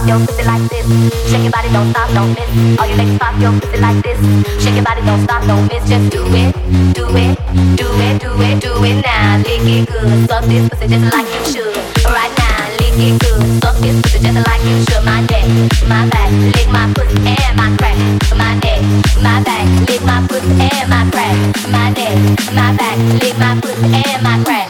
pop your pussy like this. Shake your body, don't stop, don't miss. All you ladies pop your pussy like this. Shake your body, don't stop, don't miss. Just do it, do it, do it, do it, do it now. Lick it good, suck this pussy just like you should. Right now, lick it good, suck this pussy just like you should. My neck, my back, lick my pussy and my crack. My neck, my back, lick my pussy and my crack. My neck, my back, lick my pussy and my crack.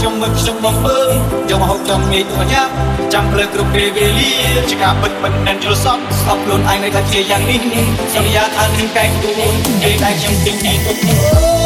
ខ្ញុំមើលខ្ញុំបងអើយយកមកហូបចំងាយទៅញ៉ាំចាំផ្លើគ្រប់ពេលវេលាជាការពិតមិនដែលយល់សោះស្អប់ខ្លួនឯងនៅថាជាយ៉ាងនេះខ្ញុំយ៉ាថានឹងកែខ្លួនពេលដែលខ្ញុំគិតពីទុកខ្លួន